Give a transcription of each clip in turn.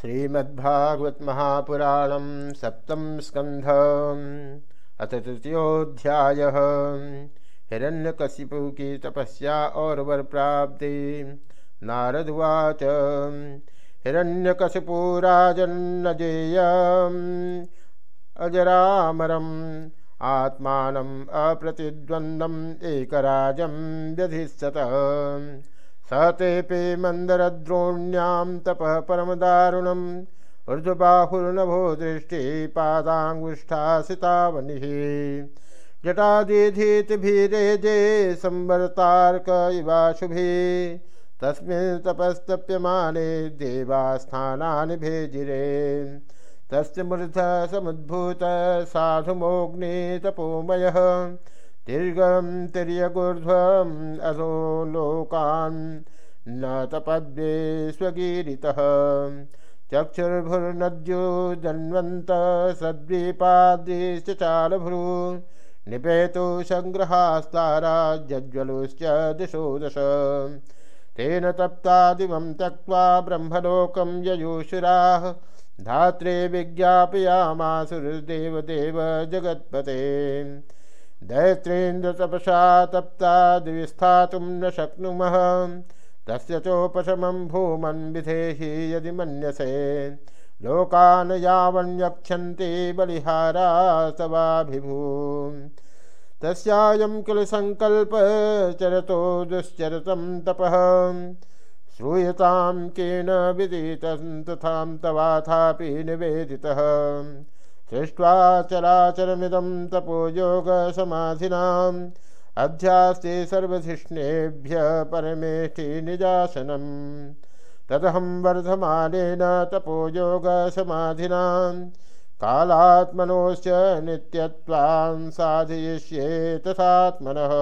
श्रीमद्भागवत महापुराणम सप्तम स्कंध अथ तृतीयोध्याय हिरण्यकशिपु की तपस्या और वर प्राप्ति नारदुवाच हिरण्यकशिपुराजन्नजेय अजरामरम, आत्मानम अप्रतिद्वंदम एकराजम व्यधिष्यत स तेपे मन्दरद्रोण्यां तपः परमदारुणम्। ऊर्ध्वबाहुर्नभो दृष्टि पादाङ्गुष्ठासितावनिः। जटादिधीतिभिरेजे संवर्तार्क इवाशुभि। तस्मिन् तपस्तप्यमाने देवास्थानानि भेजिरे। तस्य मूर्धः समुद्भूत साधुमोऽग्नि तपोमयः दीर्घम तिर्यगूर्ध्वम अधो लोकान् न तपद्ये स्वगीरितः चक्षुर्भुर्नद्यो जन्वन्त सद्वीपाद्यश्च चालभ्रू निपेतु सङ्ग्रहास्तारा जज्ज्वलुश्च दिशो दश तेन तप्ता तप्तादिवं त्यक्त्वा ब्रह्मलोकं ययुषुराः। धात्रे विज्ञापयामासुर्देवदेव जगत्पते। दैत्रेन्द्र तपसा तप्ता दिविस्थातुं न शक्नुमः। तस्य चोपशमं भूमन् विधेहि यदि मन्यसे। लोकान् यावन्यक्षन्ति बलिहारा तवाभिभू तस्यायं किल सङ्कल्पचरतो दुश्चरतं तपः। श्रूयतां केन विदितं तथां तवाथापि निवेदितः। सृष्ट्वा चराचरमिदं तपोयोगसमाधिनाम् अध्यास्ते सर्वधिष्णेभ्य परमेष्ठि निजासनम्। तदहं वर्धमानेन तपोयोगसमाधिनां कालात्मनोश्च नित्यत्वां साधयिष्ये तथात्मनः।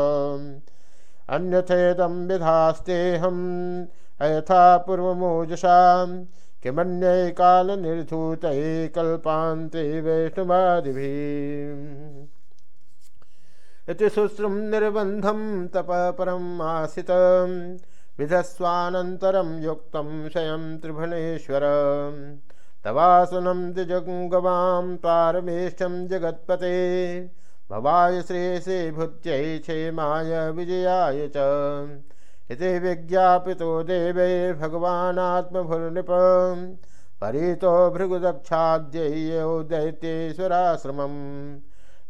अन्यथेदं विधास्तेऽहम्, अयथा पूर्वमोजसाम् किमन्यै कालनिर्धूतैः कल्पान्ते वैष्णवादिभिः इति शुश्रुं निर्बन्धं तपः परम् आसितं। विधस्वानन्तरं युक्तं त्रिभुवनेश्वर। तवासुनं द्विजगवां पारमेष्ठं जगत्पते। भवाय श्रेयसे भुत्यै क्षेमाय विजयाय च। इति विज्ञापितो देवे भगवानात्मभुर्नृप। परितो भृगुदक्षाद्यय्यो दैत्येश्वराश्रमम्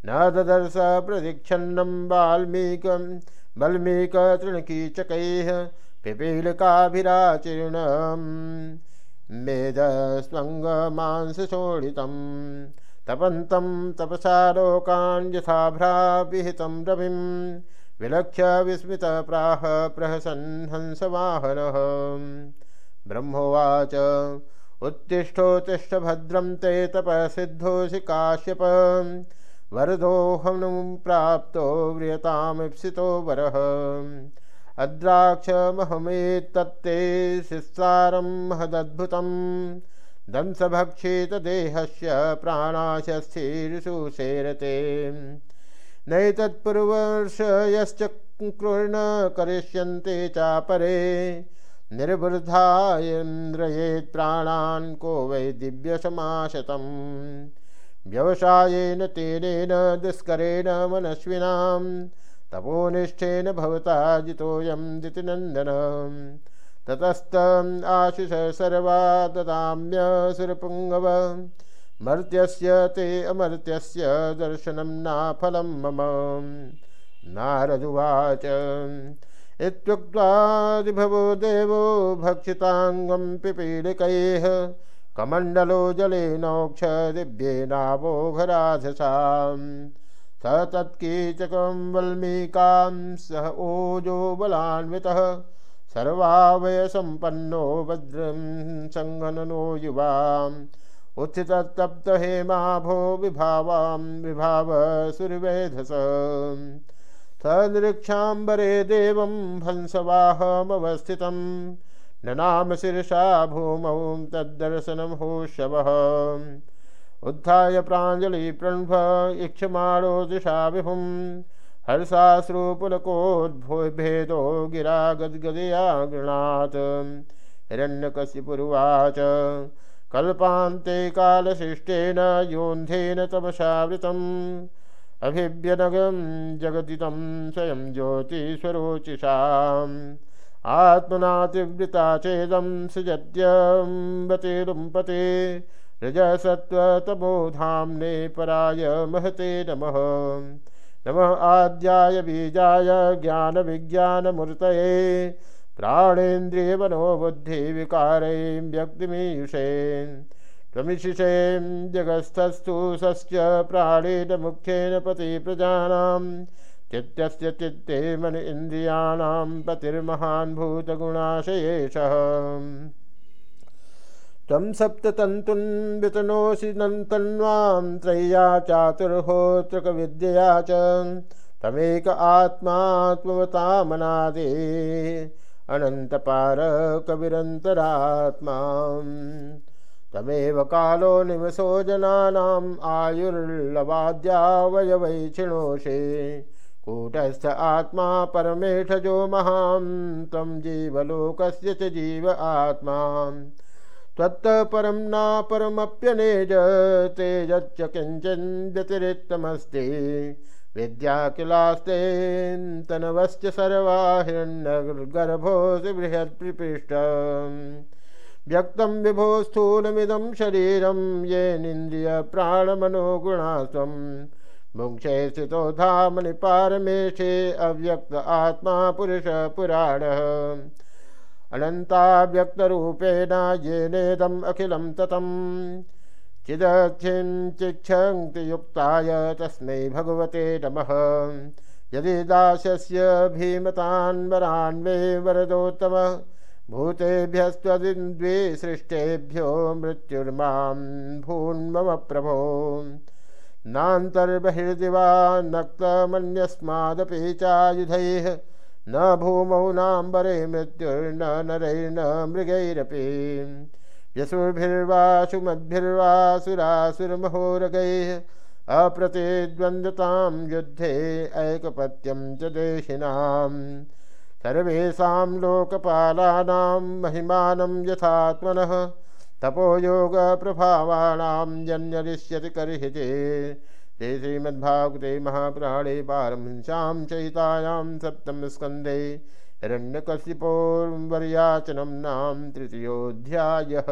न ददर्श प्रदीक्षन्नं वाल्मीकं, वल्मीकतृणकीचकैः पिपीलिकाभिराचीर्णम्। मेधस्वङ्गमांसशोणितं तपन्तं तपसा लोकान् यथाभ्राविहितं रविम्। विलक्ष्य विस्मित प्राह प्रहसन् हंसवाहनः ब्रह्मोवाच उत्तिष्ठोत्तिष्ठ भद्रं ते तप तपसिद्धोऽसि काश्यप। वरदोऽहं प्राप्तो व्रियतामीप्सितो वरः। अद्राक्षमहमेतत्ते शिस्सारं महदद्भुतं दंसभक्षेत देहस्य प्राणाशस्थिर्षुषेरते नैतत्पूर्वर्ष यश्च कृर्ण करिष्यन्ते चापरे। निर्वृद्धायन्द्रयेत् प्राणान् को वै दिव्यसमाशतम्। व्यवसायेन तेनेन, दुष्करेण मनस्विनां तपोनिष्ठेन भवता जितोऽयं दितिनन्दन। ततस्तम् आशिष सर्वा ददाम्यसुरपुङ्गव मर्त्यस्य ते अमर्त्यस्य दर्शनं नाफलं मम। नारदुवाच इत्युक्त्वादिभवो देवो भक्षिताङ्गं पिपीलिकैः कमण्डलो जलेनोक्ष दिव्येनावोघराधसां स तत्कीचकं वल्मीकां सह ओजो बलान्वितः, सर्वावयसम्पन्नो भद्रं सङ्घननो युवाम्। उत्थितप्त हेमाभो विभावां विभाव सुरवेधस सदृक्षाम्बरे देवं हंसवाहमवस्थितं, ननाम शीर्षा भूमौ तद्दर्शनं होशवः। उत्थाय प्राञ्जलिप्रणभ इक्षमाणो दिशा विभुं हर्षाश्रुपुलकोद्भेदो गिरा गद्गदया गृणात् हिरण्यकशिपुरुवाच कल्पान्ते कालशिष्टेन योन्धेन तमसावृतम् अभिव्यनगं जगदितं स्वयं ज्योतिस्वरोचिषाम्। आत्मनातिवृता चेदं सृजत्यम्बते रजसत्त्वतमोधाम्ने पराय महते नमः। नमः आद्याय बीजाय ज्ञानविज्ञानमूर्तये। प्राणेन्द्रियमनोबुद्धिविकारै व्यक्तिमीयुषेन् त्वमिशिषें जगत्स्थस्तु सस्य प्राणेन मुख्येन पति प्रजानां चित्तस्य चित्ते मन इन्द्रियाणां पतिर्महान् भूतगुणाशयेषः त्वं सप्ततन्तुन् वितनोषि नन्तन्वां त्रय्या चातुर्होत्रकविद्यया च तमेक आत्मा अनन्तपार कविरन्तरात्मा तमेव कालो निवसो जनानाम् आयुर्लवाद्यावयवै क्षिणोषे कूटस्थ आत्मा परमेठजो महां, त्वं जीवलोकस्य च जीव आत्मा त्वत्तः परं नापरमप्यनेज, तेजच्च किञ्चिन् व्यतिरिक्तमस्ति। विद्या किलास्तेन्तनवश्च सर्वा हिरण्यगर्भोऽसि बृहत्प्रिपृष्टम्। व्यक्तं विभो स्थूलमिदं शरीरं येनिन्द्रियप्राणमनोगुणास्त्वं मुक्षे स्थितो धामनि पारमेशे अव्यक्त आत्मा पुरुषः पुराणः। अनन्ताव्यक्तरूपेण येनेदम् अखिलं ततं चिदक्षिञ्चिक्षन्ति युक्ताय तस्मै भगवते नमः। यदि दास्यस्य भीमतान्वरान्वे वरदोत्तमः, भूतेभ्यस्त्वदिन्द्वे सृष्टेभ्यो मृत्युर्मां भून्मम प्रभो। नान्तर्बहिर्दिवा नक्तमन्यस्मादपि चायुधैः, न भूमौ नाम्बरे मृत्युर्न नरैर्न मृगैरपि। यशुभिर्वा सुमद्भिर्वा सुरासुरमहोरगैः अप्रतिद्वन्द्वतां युद्धे ऐकपत्यं च देशिनाम्। सर्वेषां लोकपालानां महिमानं यथात्मनः तपोयोगप्रभावाणां जन्यरिष्यति कर्हिते ते श्रीमद्भागवते महापुराणे पारमहंस्यां चयितायां सप्तमस्कन्धे हिरण्यकशिपोर्वर्याचनं नाम तृतीयोऽध्यायः।